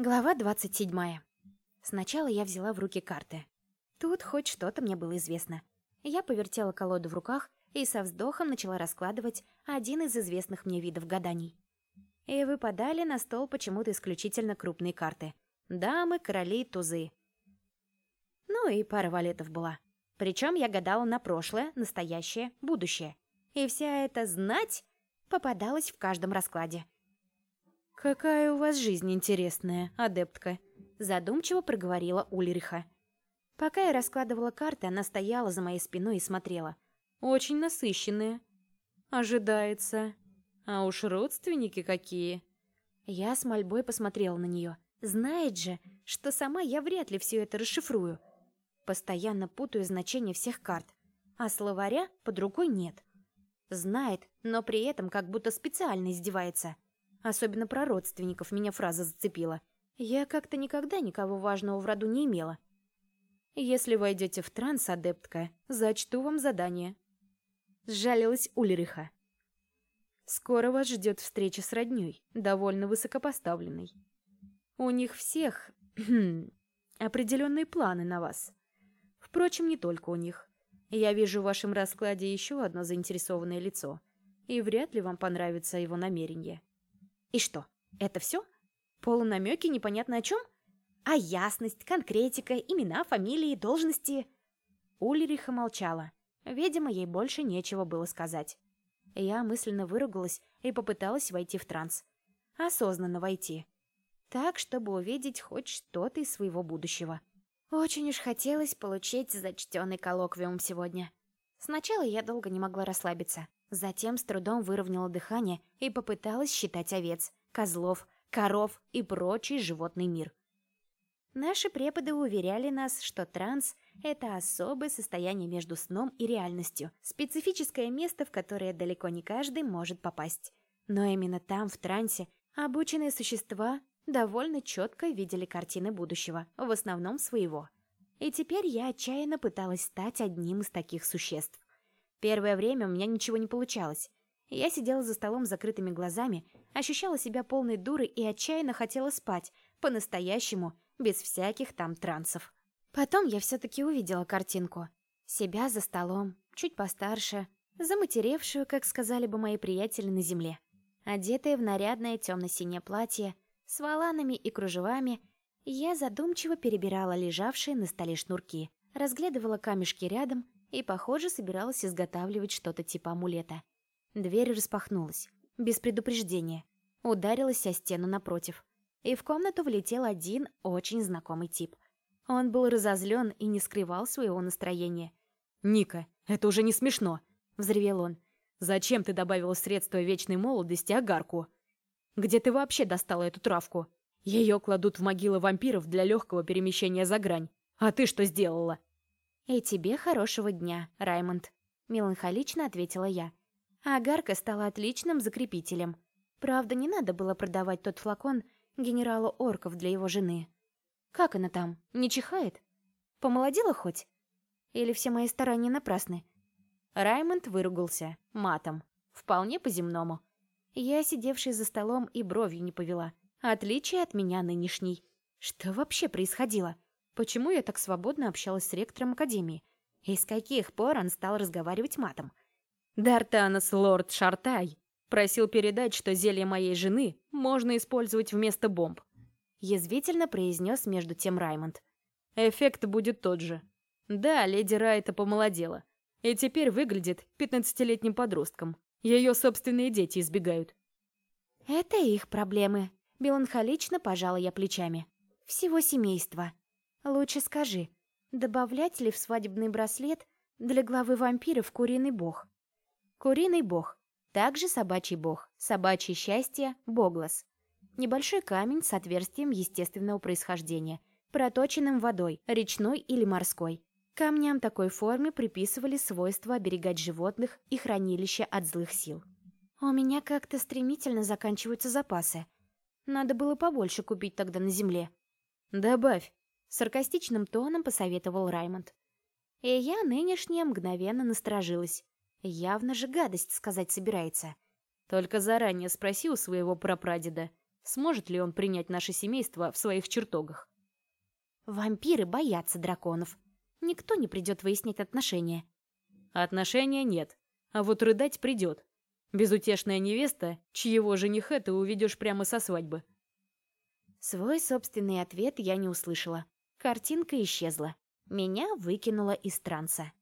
Глава 27. Сначала я взяла в руки карты. Тут хоть что-то мне было известно. Я повертела колоду в руках и со вздохом начала раскладывать один из известных мне видов гаданий. И выпадали на стол почему-то исключительно крупные карты. Дамы, короли, тузы. Ну и пара валетов была. Причем я гадала на прошлое, настоящее, будущее. И вся эта знать попадалась в каждом раскладе. «Какая у вас жизнь интересная, адептка», — задумчиво проговорила Ульриха. Пока я раскладывала карты, она стояла за моей спиной и смотрела. «Очень насыщенная. Ожидается. А уж родственники какие!» Я с мольбой посмотрела на нее. Знает же, что сама я вряд ли все это расшифрую. Постоянно путаю значение всех карт, а словаря под рукой нет. Знает, но при этом как будто специально издевается. Особенно про родственников меня фраза зацепила. Я как-то никогда никого важного в роду не имела. Если войдете в транс, адептка, зачту вам задание. Сжалилась Ульриха. Скоро вас ждет встреча с роднёй, довольно высокопоставленной. У них всех определенные планы на вас. Впрочем, не только у них. Я вижу в вашем раскладе еще одно заинтересованное лицо, и вряд ли вам понравится его намерение. И что, это все? Полунамеки непонятно о чем? А ясность, конкретика, имена, фамилии, должности? Ульриха молчала. Видимо, ей больше нечего было сказать. Я мысленно выругалась и попыталась войти в транс. Осознанно войти. Так, чтобы увидеть хоть что-то из своего будущего. Очень уж хотелось получить зачтенный коллоквиум сегодня. Сначала я долго не могла расслабиться. Затем с трудом выровняла дыхание и попыталась считать овец, козлов, коров и прочий животный мир. Наши преподы уверяли нас, что транс — это особое состояние между сном и реальностью, специфическое место, в которое далеко не каждый может попасть. Но именно там, в трансе, обученные существа довольно четко видели картины будущего, в основном своего. И теперь я отчаянно пыталась стать одним из таких существ. Первое время у меня ничего не получалось. Я сидела за столом с закрытыми глазами, ощущала себя полной дурой и отчаянно хотела спать, по-настоящему, без всяких там трансов. Потом я все-таки увидела картинку. Себя за столом, чуть постарше, заматеревшую, как сказали бы мои приятели на земле. Одетая в нарядное темно-синее платье, с воланами и кружевами, я задумчиво перебирала лежавшие на столе шнурки, разглядывала камешки рядом и, похоже, собиралась изготавливать что-то типа амулета. Дверь распахнулась, без предупреждения, ударилась о стену напротив, и в комнату влетел один очень знакомый тип. Он был разозлен и не скрывал своего настроения. «Ника, это уже не смешно!» — взревел он. «Зачем ты добавила средства вечной молодости агарку? Где ты вообще достала эту травку? Ее кладут в могилы вампиров для легкого перемещения за грань. А ты что сделала?» «И тебе хорошего дня, Раймонд», — меланхолично ответила я. Агарка стала отличным закрепителем. Правда, не надо было продавать тот флакон генералу Орков для его жены. Как она там, не чихает? Помолодела хоть? Или все мои старания напрасны? Раймонд выругался, матом, вполне по-земному. Я, сидевшая за столом, и бровью не повела. Отличие от меня нынешней. Что вообще происходило? Почему я так свободно общалась с ректором Академии? И с каких пор он стал разговаривать матом? «Дартанос лорд Шартай просил передать, что зелье моей жены можно использовать вместо бомб», язвительно произнес между тем Раймонд. «Эффект будет тот же. Да, леди Райта помолодела. И теперь выглядит пятнадцатилетним подростком. Ее собственные дети избегают». «Это их проблемы», — меланхолично пожала я плечами. «Всего семейства. Лучше скажи, добавлять ли в свадебный браслет для главы вампиров куриный бог? Куриный бог. Также собачий бог. Собачье счастье – боглас. Небольшой камень с отверстием естественного происхождения, проточенным водой, речной или морской. Камням такой формы приписывали свойство оберегать животных и хранилище от злых сил. У меня как-то стремительно заканчиваются запасы. Надо было побольше купить тогда на земле. Добавь, Саркастичным тоном посоветовал Раймонд. И я нынешняя мгновенно насторожилась. Явно же гадость сказать собирается. Только заранее спроси у своего прапрадеда. Сможет ли он принять наше семейство в своих чертогах? Вампиры боятся драконов. Никто не придет выяснять отношения. Отношения нет, а вот рыдать придет. Безутешная невеста, чьего жениха ты увидишь прямо со свадьбы. Свой собственный ответ я не услышала. Картинка исчезла. Меня выкинуло из транса.